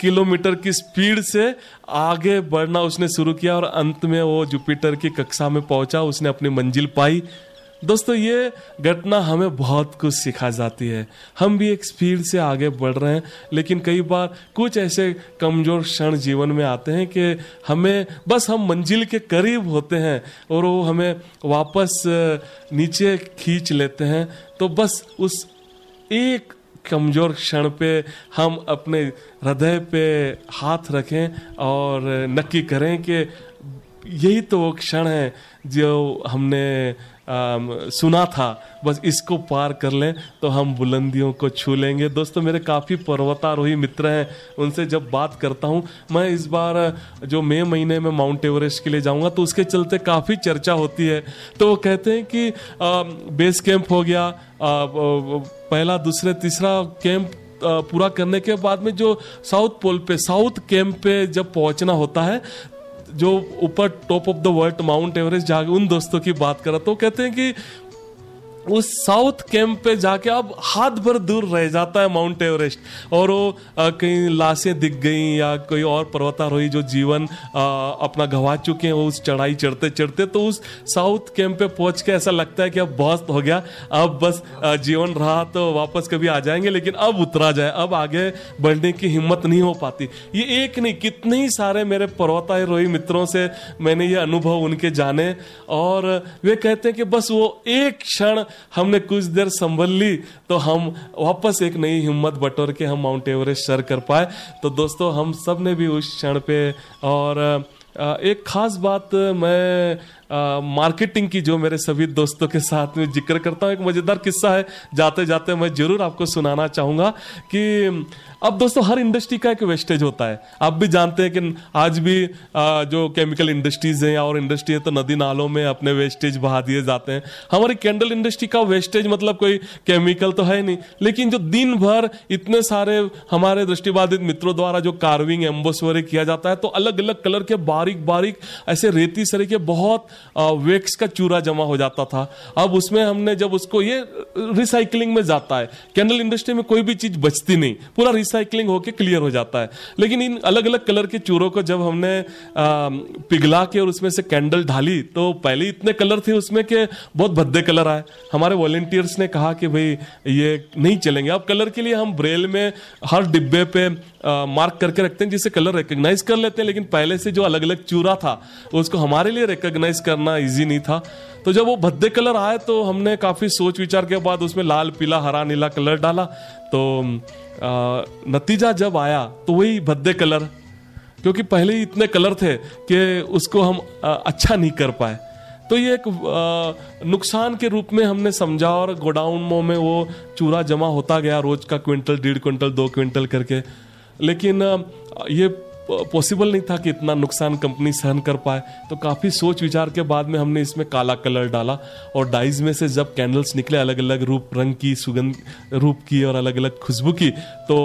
किलोमीटर की स्पीड से आगे बढ़ना उसने शुरू किया और अंत में वो जुपिटर की कक्षा में पहुँचा, उसने अपनी मंजिल पाई। दोस्तों, ये घटना हमें बहुत कुछ सिखा जाती है। हम भी एक स्पीड से आगे बढ़ रहे हैं, लेकिन कई बार कुछ ऐसे कमज़ोर क्षण जीवन में आते हैं कि हमें बस हम मंजिल के करीब होते हैं और वो हमें वापस नीचे खींच लेते हैं। तो बस उस एक कमज़ोर क्षण पे हम अपने हृदय पे हाथ रखें और नक्की करें कि यही तो वो क्षण है जो हमने सुना था। बस इसको पार कर लें तो हम बुलंदियों को छू लेंगे। दोस्तों मेरे काफ़ी पर्वतारोही मित्र हैं उनसे जब बात करता हूँ मैं इस बार जो मई महीने में माउंट एवरेस्ट के लिए जाऊँगा तो उसके चलते काफ़ी चर्चा होती है। तो वो कहते हैं कि आ, बेस कैंप हो गया आ, पहला दूसरे तीसरा कैंप पूरा करने के बाद में जो साउथ पोल पे साउथ कैंप पे जब पहुँचना होता है जो ऊपर top of the world mount Everest जाके उन दोस्तों की बात करा तो कहते हैं कि उस साउथ कैंप पे जाके अब हाथ भर दूर रह जाता है माउंट एवरेस्ट। और वो कहीं लाशें दिख गई या कोई और पर्वतारोही जो जीवन आ, अपना गवा चुके हैं उस चढ़ाई चढ़ते चढ़ते तो उस साउथ कैंप पे पहुँच के ऐसा लगता है कि अब बहुत हो गया। अब बस जीवन रहा तो वापस कभी आ जाएँगे लेकिन अब उतरा जाए। अब आगे बढ़ने की हिम्मत नहीं हो पाती। ये एक नहीं कितने ही सारे मेरे पर्वतारोही मित्रों से मैंने ये अनुभव उनके जाने। और वे कहते हैं कि बस वो एक क्षण हमने कुछ देर संभल ली तो हम वापस एक नई हिम्मत बटोर के हम माउंट एवरेस्ट सर कर पाए। तो दोस्तों, हम सबने भी उस क्षण पे और एक खास बात मैं मार्केटिंग की जो मेरे सभी दोस्तों के साथ में ज़िक्र करता हूँ, एक मज़ेदार किस्सा है। जाते जाते मैं ज़रूर आपको सुनाना चाहूँगा कि, अब दोस्तों हर इंडस्ट्री का एक वेस्टेज होता है। आप भी जानते हैं कि आज भी जो केमिकल इंडस्ट्रीज़ हैं और इंडस्ट्री है तो नदी नालों में अपने वेस्टेज बहा दिए जाते हैं। हमारी कैंडल इंडस्ट्री का वेस्टेज मतलब कोई केमिकल तो है नहीं, लेकिन जो दिन भर इतने सारे हमारे दृष्टिबाधित मित्रों द्वारा जो कार्विंग एम्बोस किया जाता है तो अलग अलग कलर के बारीक बारीक ऐसे रेती सरे के बहुत वेक्स का चूरा जमा हो जाता था। अब उसमें हमने जब उसको ये रिसाइकलिंग में जाता है कैंडल इंडस्ट्री में कोई भी चीज़ बचती नहीं, पूरा रिसाइकलिंग होके क्लियर हो जाता है। लेकिन इन अलग अलग कलर के चूरों को जब हमने पिघला के और उसमें से कैंडल ढाली तो पहले इतने कलर थे उसमें के बहुत भद्दे कलर आए। हमारे वॉलेंटियर्स ने कहा कि भाई, ये नहीं चलेंगे। अब कलर के लिए हम ब्रेल में हर डिब्बे पे मार्क करके रखते हैं जिससे कलर रिकग्नाइज कर लेते हैं, लेकिन पहले से जो अलग अलग चूरा था उसको हमारे लिए रिकग्नाइज करना इजी नहीं था। तो जब वो भद्दे कलर आए तो हमने काफ़ी सोच विचार के बाद उसमें लाल, पीला, हरा, नीला कलर डाला। तो नतीजा जब आया तो वही भद्दे कलर क्योंकि पहले ही इतने कलर थे कि उसको हम अच्छा नहीं कर पाए। तो ये एक नुकसान के रूप में हमने समझा और गोडाउनों में वो चूरा जमा होता गया रोज का क्विंटल, डेढ़ क्विंटल, दो क्विंटल करके। लेकिन ये पॉसिबल नहीं था कि इतना नुकसान कंपनी सहन कर पाए। तो काफ़ी सोच विचार के बाद में हमने इसमें काला कलर डाला और डाइज में से जब कैंडल्स निकले अलग अलग रूप, रंग की, सुगंध, रूप की और अलग अलग खुशबू की तो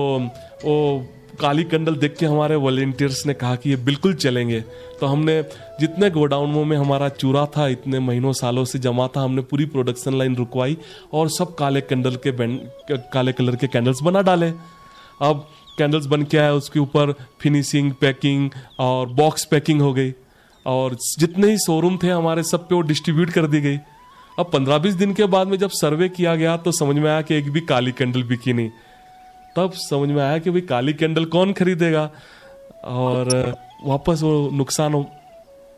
वो काली कैंडल देख के हमारे वॉलेंटियर्स ने कहा कि ये बिल्कुल चलेंगे। तो हमने जितने गोडाउनों में हमारा चूरा था, इतने महीनों, सालों से जमा था, हमने पूरी प्रोडक्शन लाइन रुकवाई और सब काले कैंडल के काले कलर के कैंडल्स बना डाले। अब कैंडल्स बन के आए, उसके ऊपर फिनिशिंग पैकिंग और बॉक्स पैकिंग हो गई। और जितने ही शोरूम थे, हमारे सब पे वो डिस्ट्रीब्यूट कर दी गई। अब पंद्रह बीस दिन के बाद में जब सर्वे किया गया तो समझ में आया कि एक भी काली कैंडल बिकी नहीं। तब समझ में आया कि भाई काली कैंडल कौन खरीदेगा? और, वापस वो नुकसान हो,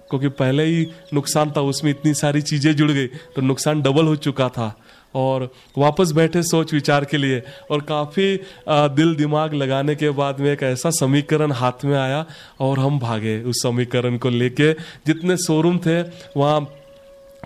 क्योंकि पहले ही नुकसान था, उसमें इतनी सारी चीज़ें जुड़ गई तो नुकसान डबल हो चुका था। और वापस बैठे सोच विचार के लिए। और काफ़ी दिल दिमाग लगाने के बाद में एक ऐसा समीकरण हाथ में आया और हम भागे उस समीकरण को लेके। जितने शोरूम थे, वहाँ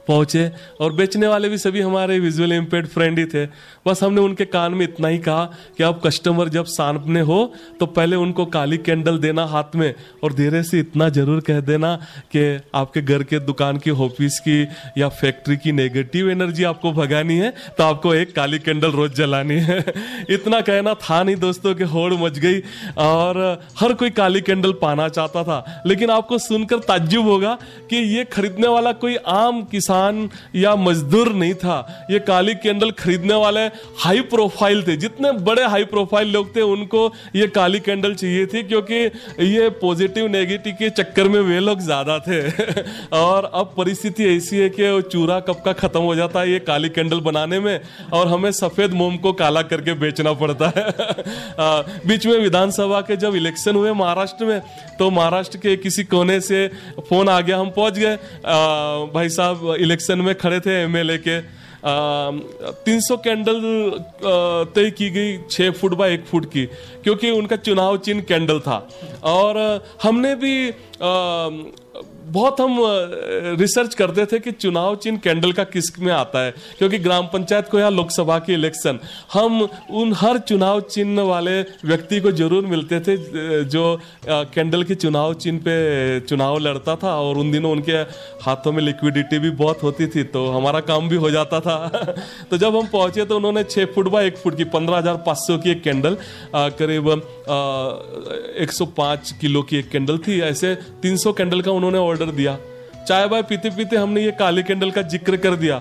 पहुँचे और बेचने वाले भी सभी हमारे विजुअल इम्पेड फ्रेंड ही थे। बस हमने उनके कान में इतना ही कहा कि आप कस्टमर जब सामने हो तो पहले उनको काली कैंडल देना हाथ में और धीरे से इतना ज़रूर कह देना कि आपके घर के दुकान की ऑफ़िस की या फैक्ट्री की नेगेटिव एनर्जी आपको भगानी है तो आपको एक काली कैंडल रोज जलानी है। इतना कहना था नहीं दोस्तों के होड़ मच गई और हर कोई काली कैंडल पाना चाहता था, लेकिन आपको सुनकर ताज्जुब होगा कि ये खरीदने वाला कोई आम किसान किसान या मजदूर नहीं था। ये काली कैंडल खरीदने वाले हाई प्रोफ़ाइल थे। जितने बड़े हाई प्रोफ़ाइल लोग थे, उनको ये काली कैंडल चाहिए थी, क्योंकि ये पॉजिटिव नेगेटिव के चक्कर में वे लोग ज़्यादा थे। और अब परिस्थिति ऐसी है कि चूरा कब का खत्म हो जाता है ये काली कैंडल बनाने में, और हमें सफ़ेद मोम को काला करके बेचना पड़ता है। बीच में विधानसभा के जब इलेक्शन हुए महाराष्ट्र में तो महाराष्ट्र के किसी कोने से फ़ोन आ गया, हम पहुँच गए। भाई साहब इलेक्शन में खड़े थे एमएलए के। तीन सौ कैंडल तय की गई छः फुट बाय एक फुट की क्योंकि उनका चुनाव चिन्ह कैंडल था। और हमने भी आ, बहुत हम रिसर्च करते थे कि चुनाव चिन्ह कैंडल का किसमें आता है, क्योंकि ग्राम पंचायत को या लोकसभा की इलेक्शन हम उन हर चुनाव चिन्ह वाले व्यक्ति को ज़रूर मिलते थे जो कैंडल के चुनाव चिन्ह पे चुनाव लड़ता था और उन दिनों उनके हाथों में लिक्विडिटी भी बहुत होती थी तो हमारा काम भी हो जाता था। तो जब हम पहुँचे तो उन्होंने छः फुट बाय एक फुट की, पंद्रह हज़ार पाँच सौ की एक कैंडल करीब एक सौ पाँच किलो की एक कैंडल थी। ऐसे तीन सौ कैंडल का उन्होंने ऑर्डर दिया। चाय बाय पीते पीते हमने ये काली कैंडल का ज़िक्र कर दिया।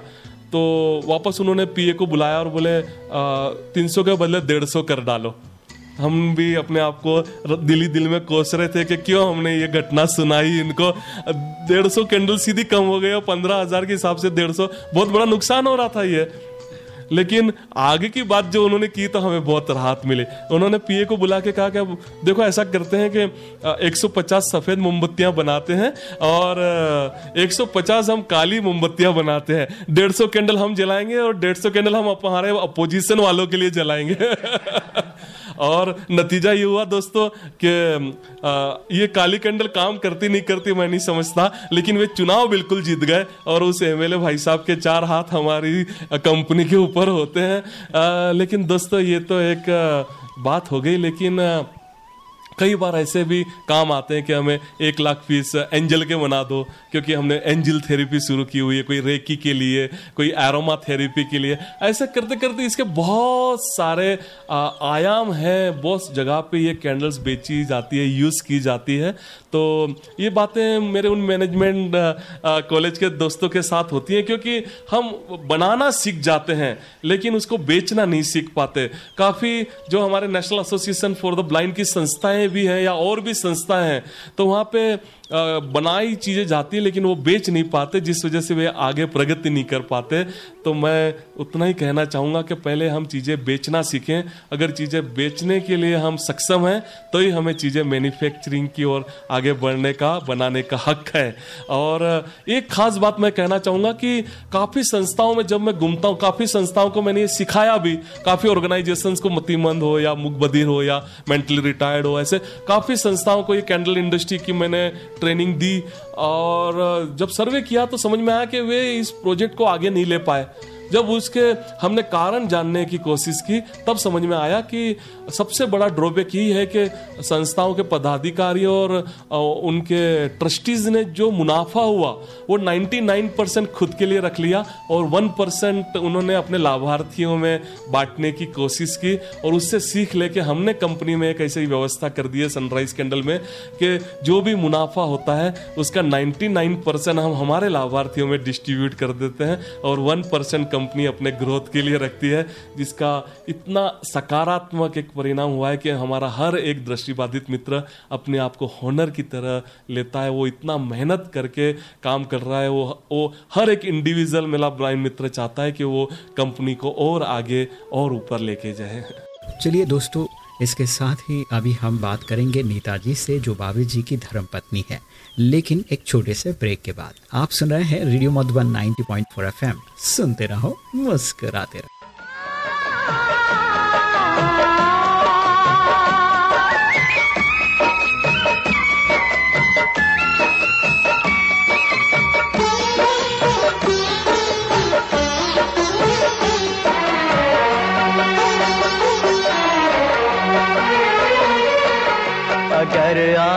तो वापस उन्होंने पीए को बुलाया और बोले तीन सौ के बदले डेढ़ सौ कर डालो। हम भी अपने आप को दिली दिल में कोस रहे थे कि क्यों हमने ये घटना सुनाई इनको। डेढ़ सौ कैंडल सीधी कम हो गई और पंद्रह हज़ार के हिसाब से डेढ़ सौ, बहुत बड़ा नुकसान हो रहा था ये। लेकिन आगे की बात जो उन्होंने की तो हमें बहुत राहत मिली। उन्होंने पीए को बुला के कहा कि अब देखो, ऐसा करते हैं कि 150 सफ़ेद मोमबत्तियाँ बनाते हैं और 150 हम काली मोमबत्तियाँ बनाते हैं। डेढ़ सौ कैंडल हम जलाएँगे और डेढ़ सौ कैंडल हम हमारे अपोजिशन वालों के लिए जलाएँगे। और नतीजा ये हुआ दोस्तों कि ये काली कैंडल काम करती नहीं करती मैं नहीं समझता, लेकिन वे चुनाव बिल्कुल जीत गए और उस एमएलए भाई साहब के चार हाथ हमारी कंपनी के ऊपर होते हैं। लेकिन दोस्तों ये तो एक बात हो गई, लेकिन कई बार ऐसे भी काम आते हैं कि हमें एक लाख फ़ीस एंजल के बना दो, क्योंकि हमने एंजल थेरेपी शुरू की हुई है, कोई रेकी के लिए, कोई एरोमा थेरेपी के लिए। ऐसे करते करते इसके बहुत सारे आयाम हैं, बहुत जगह पे ये कैंडल्स बेची जाती है यूज़ की जाती है। तो ये बातें मेरे उन मैनेजमेंट कॉलेज के दोस्तों के साथ होती हैं, क्योंकि हम बनाना सीख जाते हैं, लेकिन उसको बेचना नहीं सीख पाते। काफ़ी जो हमारे national association for the blind की संस्थाएँ भी हैं या और भी संस्थाएँ हैं तो वहाँ पे बनाई चीज़ें जाती है, लेकिन वो बेच नहीं पाते, जिस वजह से वे आगे प्रगति नहीं कर पाते। तो मैं उतना ही कहना चाहूँगा कि पहले हम चीज़ें बेचना सीखें। अगर चीज़ें बेचने के लिए हम सक्षम हैं तो ही हमें चीज़ें मैन्युफैक्चरिंग की ओर आगे बढ़ने का, बनाने का हक है। और एक खास बात मैं कहना चाहूँगा कि काफ़ी संस्थाओं में जब मैं घूमता हूँ, काफ़ी संस्थाओं को मैंने ये सिखाया भी, काफ़ी ऑर्गेनाइजेशन को मतिमंद हो या मुख बधिर हो या मेंटली रिटायर्ड हो, ऐसे काफ़ी संस्थाओं को ये कैंडल इंडस्ट्री की मैंने ट्रेनिंग दी और जब सर्वे किया तो समझ में आया कि वे इस प्रोजेक्ट को आगे नहीं ले पाए जब उसके हमने कारण जानने की कोशिश की, तब समझ में आया कि सबसे बड़ा ड्रॉबैक यही है कि संस्थाओं के पदाधिकारी और उनके ट्रस्टीज ने जो मुनाफा हुआ, वो 99 परसेंट खुद के लिए रख लिया और 1 परसेंट उन्होंने अपने लाभार्थियों में बांटने की कोशिश की और उससे सीख लेके हमने कंपनी में एक ऐसी व्यवस्था कर दी है सनराइज कैंडल में कि जो भी मुनाफा होता है, उसका 99 परसेंट हम हमारे लाभार्थियों में डिस्ट्रीब्यूट कर देते हैं और वन परसेंट कंपनी अपने ग्रोथ के लिए रखती है, जिसका इतना सकारात्मक एक परिणाम हुआ है कि हमारा हर एक दृष्टिबाधित मित्र अपने आप को होनर की तरह लेता है। वो इतना मेहनत करके काम कर रहा है। वो वो हर एक इंडिविजुअल मेरा ब्लाइंड मित्र चाहता है कि वो कंपनी को और आगे और ऊपर लेके जाए। चलिए दोस्तों, इसके साथ ही अभी हम बात करेंगे नेताजी से, जो बाबी जी की धर्म पत्नी है। लेकिन एक छोटे से ब्रेक के बाद। आप सुन रहे हैं रेडियो मधुबन 90.4 एफएम। सुनते रहो, मुस्कराते रहो। अगर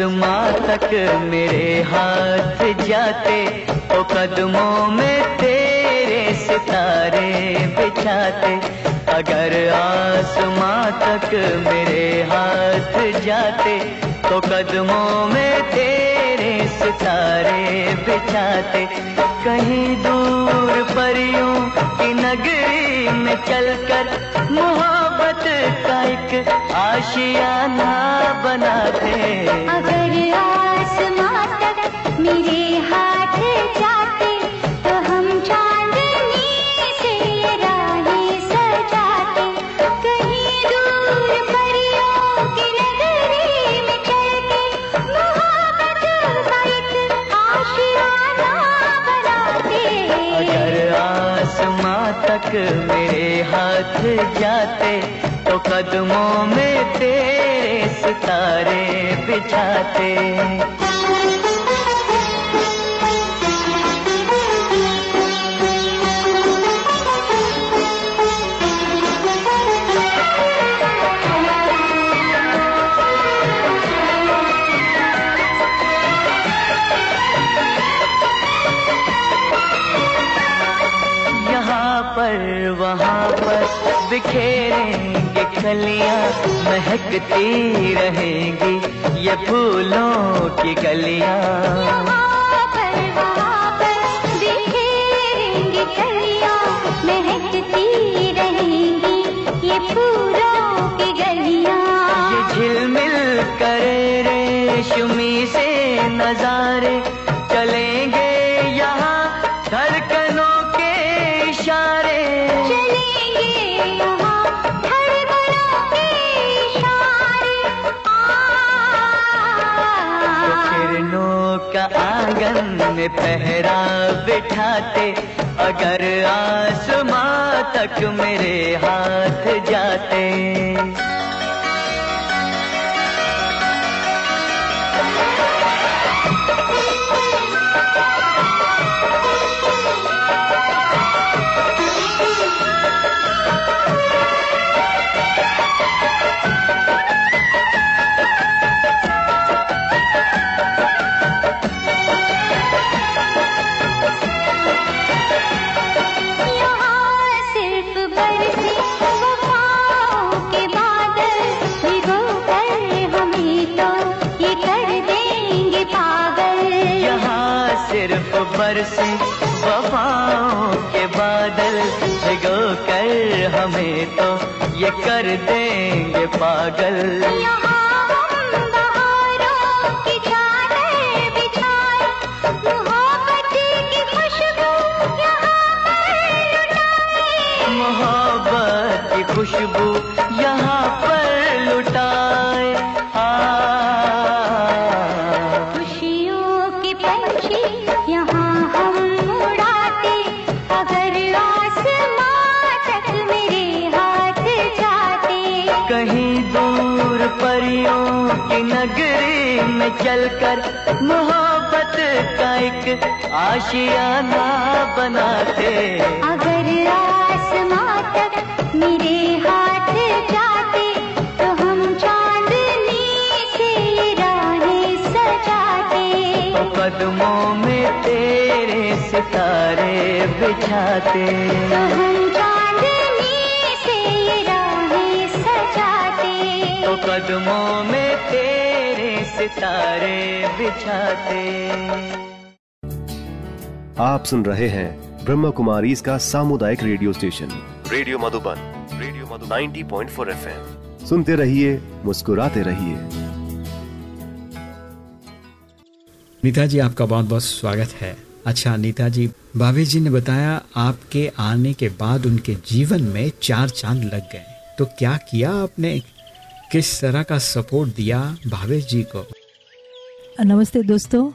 आसमां तक मेरे हाथ जाते तो कदमों में तेरे सितारे बिछाते। अगर आसमां तक मेरे हाथ जाते तो कदमों में तेरे सितारे बिछाते। कहीं दूर परियों की नगरी में चलकर का एक आशियाना बनाते अगर आसमां तक मेरे हाथ जाते तो हम चांदनी से राहें सजाते। कहीं दूर परियों की नगरी में चलते मोहब्बत का एक आशियाना बनाते। अगर आसमां तक मेरे हाथ जाते कदमों में तेरे सितारे बिछाते। कलियाँ महकती रहेंगी ये फूलों की कलियाँ महकती आँगन में पहरा बिठाते अगर आसमां तक मेरे हाथ जाते। बरसे वफाओं के बादल भिगो कर हमें तो ये कर देंगे पागल। चलकर मोहब्बत का एक आशियाना बनाते। अगर आसमां तक मेरे हाथ जाते तो हम चांदनी से राहें सजाते। तो कदमों में तेरे सितारे बिछाते। तो हम चांदनी से राहें सजाते। तो कदमों में तेरे सितारे बिछाते। आप सुन रहे हैं ब्रह्म कुमारी इसका सामुदायिक radio station. Radio Madhuban radio Madhu 90.4 FM. सुनते रहिए मुस्कुराते रहिए। नीता जी आपका बहुत बहुत स्वागत है। अच्छा नीता जी भाभी जी ने बताया आपके आने के बाद उनके जीवन में चार चाँद लग गए। तो क्या किया आपने? किस तरह का सपोर्ट दिया भावेश जी को? नमस्ते दोस्तों।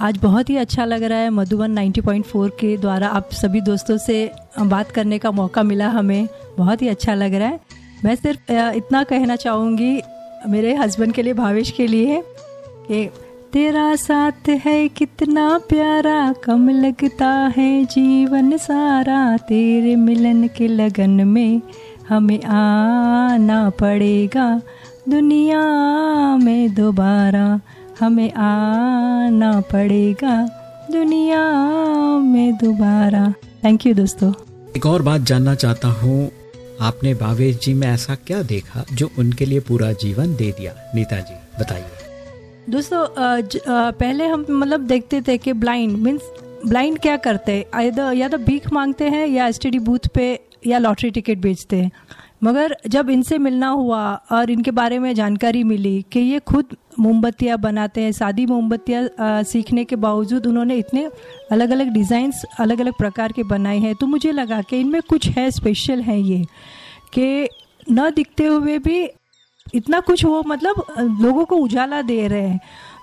आज बहुत ही अच्छा लग रहा है मधुबन 90.4 के द्वारा आप सभी दोस्तों से बात करने का मौका मिला हमें। बहुत ही अच्छा लग रहा है। मैं सिर्फ़ इतना कहना चाहूँगी मेरे हस्बैंड के लिए, भावेश के लिए कि तेरा साथ है कितना प्यारा, कम लगता है जीवन सारा। तेरे मिलन के लगन में हमें आना पड़ेगा। दुनिया में दोबारा हमें आना पड़ेगा। दुनिया में दोबारा। थैंक यू दोस्तों। एक और बात जानना चाहता हूँ। आपने भावेश जी में ऐसा क्या देखा जो उनके लिए पूरा जीवन दे दिया? नीता जी बताइए। दोस्तों पहले हम मतलब देखते थे कि ब्लाइंड मीन्स ब्लाइंड क्या करते? हैं या तो भीख मांगते हैं या एस बूथ पे या लॉटरी टिकट बेचते हैं। मगर जब इनसे मिलना हुआ और इनके बारे में जानकारी मिली कि ये खुद मोमबत्तियाँ बनाते हैं, सादी मोमबत्तियाँ सीखने के बावजूद उन्होंने इतने अलग अलग डिज़ाइंस अलग अलग प्रकार के बनाए हैं तो मुझे लगा कि इनमें कुछ है स्पेशल है ये, कि न दिखते हुए भी इतना कुछ वो मतलब लोगों को उजाला दे रहे हैं।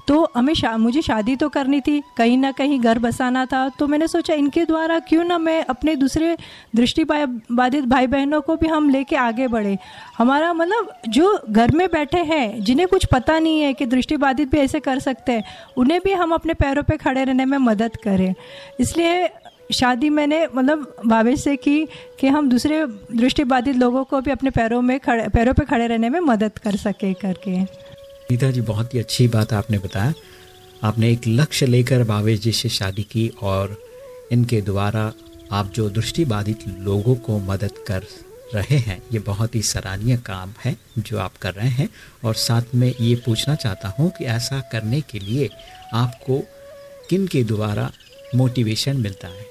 तो हमें शा, मुझे शादी तो करनी थी कहीं ना कहीं घर बसाना था तो मैंने सोचा इनके द्वारा क्यों ना मैं अपने दूसरे दृष्टि बाधित भाई बहनों को भी हम लेके आगे बढ़े। हमारा मतलब जो घर में बैठे हैं जिन्हें कुछ पता नहीं है कि दृष्टि बाधित भी ऐसे कर सकते हैं उन्हें भी हम अपने पैरों पे खड़े रहने में मदद करें। इसलिए शादी मैंने मतलब भावेश से की कि हम दूसरे दृष्टिबाधित लोगों को भी अपने पैरों में खड़े पैरों पे खड़े रहने में मदद कर सके करके। नीता जी, बहुत ही अच्छी बात आपने बताया। आपने एक लक्ष्य लेकर भावेश जी से शादी की और इनके द्वारा आप जो दृष्टिबाधित लोगों को मदद कर रहे हैं, ये बहुत ही सराहनीय काम है जो आप कर रहे हैं। और साथ में ये पूछना चाहता हूँ कि ऐसा करने के लिए आपको किन के द्वारा मोटिवेशन मिलता है?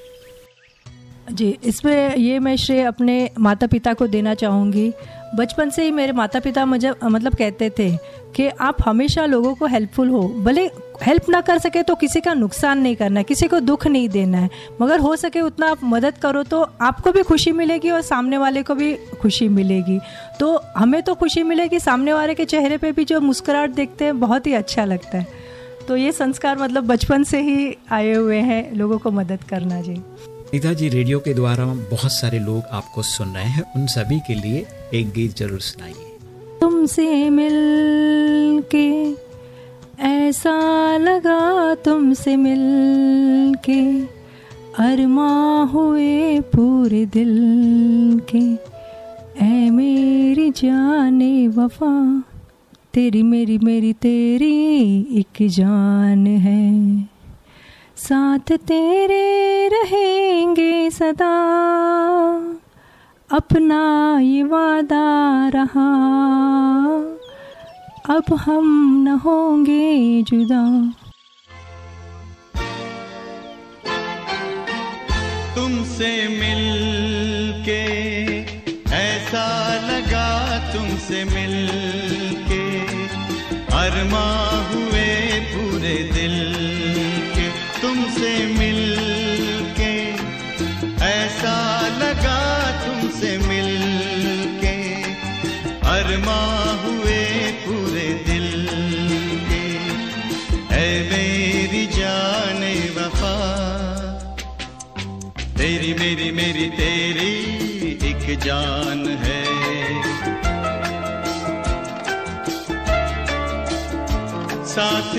जी, इसमें ये मैं श्रेय अपने माता पिता को देना चाहूँगी। बचपन से ही मेरे माता पिता मुझे मतलब कहते थे कि आप हमेशा लोगों को हेल्पफुल हो। भले हेल्प ना कर सके तो किसी का नुकसान नहीं करना है, किसी को दुख नहीं देना है। मगर हो सके उतना आप मदद करो तो आपको भी खुशी मिलेगी और सामने वाले को भी खुशी मिलेगी। तो हमें तो खुशी मिलेगी, सामने वाले के चेहरे पे भी जो मुस्कुराहट देखते हैं, बहुत ही अच्छा लगता है। तो ये संस्कार मतलब बचपन से ही आए हुए हैं, लोगों को मदद करना, जी। नीता जी रेडियो के द्वारा बहुत सारे लोग आपको सुन रहे हैं, उन सभी के लिए एक गीत ज़रूर सुनाइए। तुमसे मिल के ऐसा लगा तुमसे मिल के अरमा हुए पूरे दिल के। ऐ मेरी जाने वफा, तेरी मेरी मेरी तेरी एक जान है। साथ तेरे रहेंगे सदा। अपना ये वादा रहा। अब हम न होंगे जुदा। तुमसे मिल के ऐसा लगा तुमसे मिलके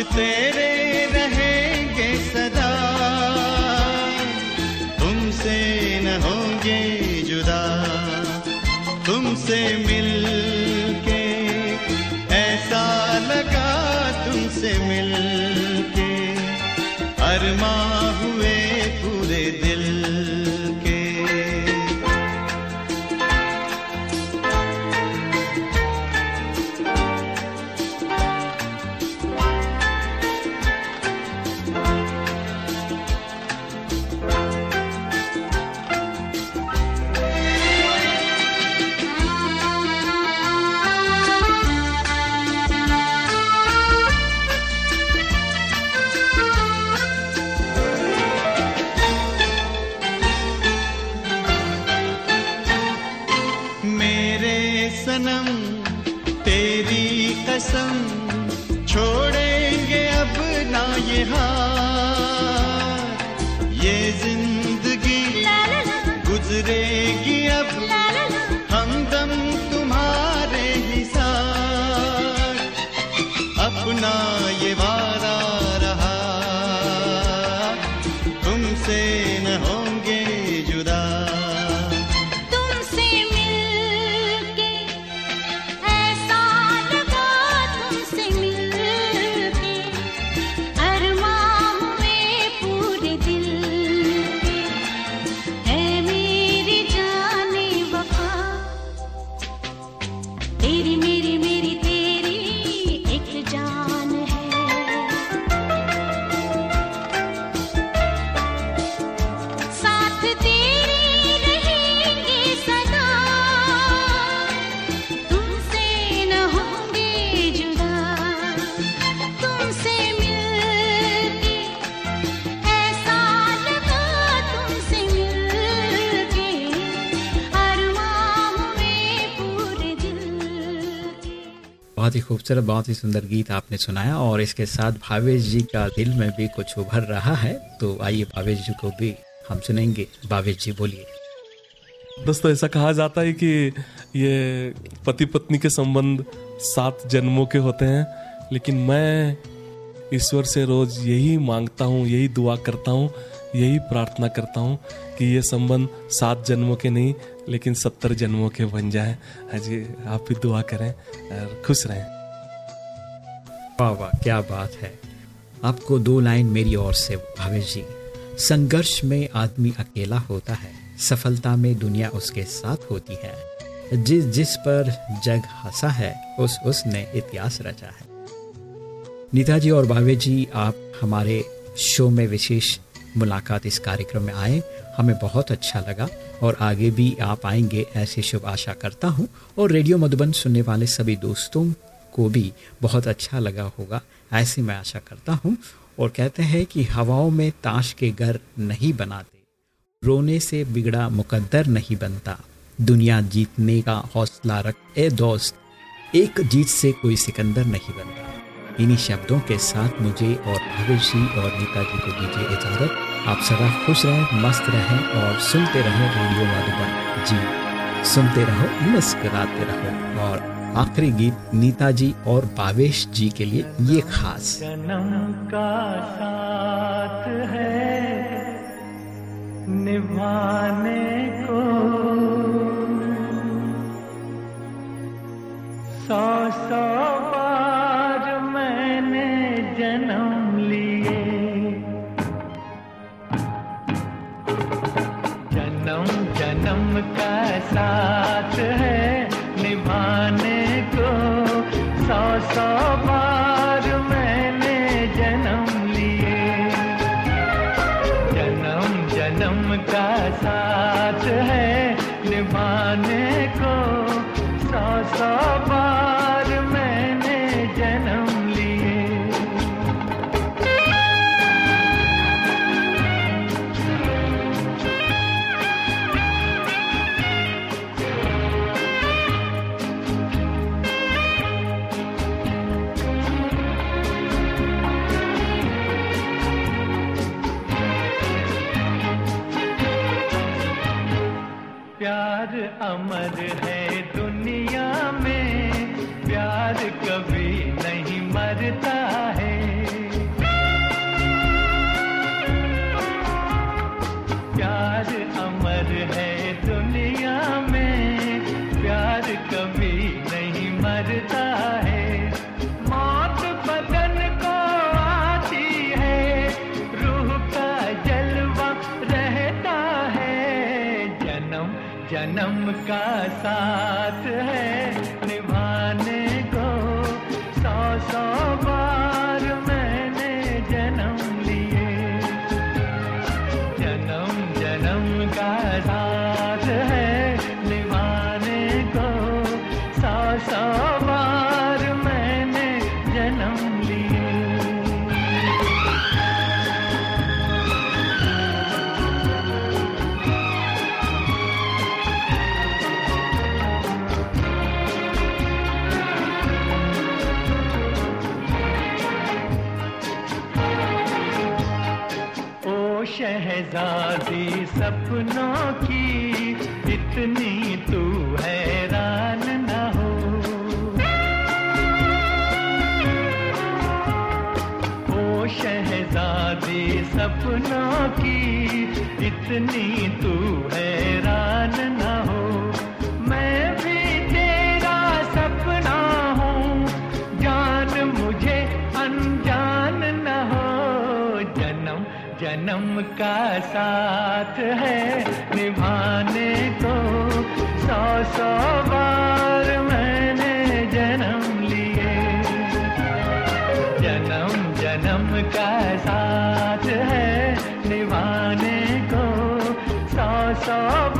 तेरे बहुत ही खूबसूरत, बहुत ही सुंदर गीत आपने सुनाया और इसके साथ भावेश जी का दिल में भी कुछ उभर रहा है। तो आइए भावेश जी को भी हम सुनेंगे। भावेश जी, बोलिए। दोस्तों, ऐसा कहा जाता है कि ये पति पत्नी के संबंध सात जन्मों के होते हैं, लेकिन मैं ईश्वर से रोज यही माँगता हूँ, यही दुआ करता हूँ, यही प्रार्थना करता हूँ कि ये संबंध सात जन्मों के नहीं लेकिन सत्तर जन्मों के बन जाए हाँ जी आप भी दुआ करें और खुश रहें। वाह वाह, क्या बात है। आपको दो लाइन मेरी ओर से, भावेश जी। संघर्ष में आदमी अकेला होता है, सफलता में दुनिया उसके साथ होती है। जिस जिस पर जग हंसा है, उस, उसने इतिहास रचा है। नीता जी और भावे जी, आप हमारे शो में विशेष मुलाकात इस कार्यक्रम में आए। हमें बहुत अच्छा लगा और आगे भी आप आएँगे ऐसे शुभ आशा करता हूँ। और रेडियो मधुबन सुनने वाले सभी दोस्तों को भी बहुत अच्छा लगा होगा, ऐसी मैं आशा करता हूँ। और कहते हैं कि हवाओं में ताश के घर नहीं बनाते, रोने से बिगड़ा मुकद्दर नहीं बनता। दुनिया जीतने का हौसला रख, ए दोस्त, एक जीत से कोई सिकंदर नहीं बनता। इन्हीं शब्दों के साथ मुझे और भवेश जी और नेताजी को दीजिए इजाज़त। आप सदा खुश रहें, मस्त रहें और सुनते रहें रेडियो मधुबन। जी, सुनते रहो, मुस्कुराते रहो और आखिरी गीत नीताजी और भावेश जी के लिए ये खास। का साथ है निभाने को। सौ सौ जन्म लिए। जन्म जन्म का साथ है। है दुनिया। कितनी तू हैरान न हो। मैं भी तेरा सपना हूँ, जान मुझे, अनजान न हो। जन्म जन्म का साथ है, निभाने को सौ सौ बार मैंने जन्म लिए। जन्म जन्म का साथ है, निभाने love.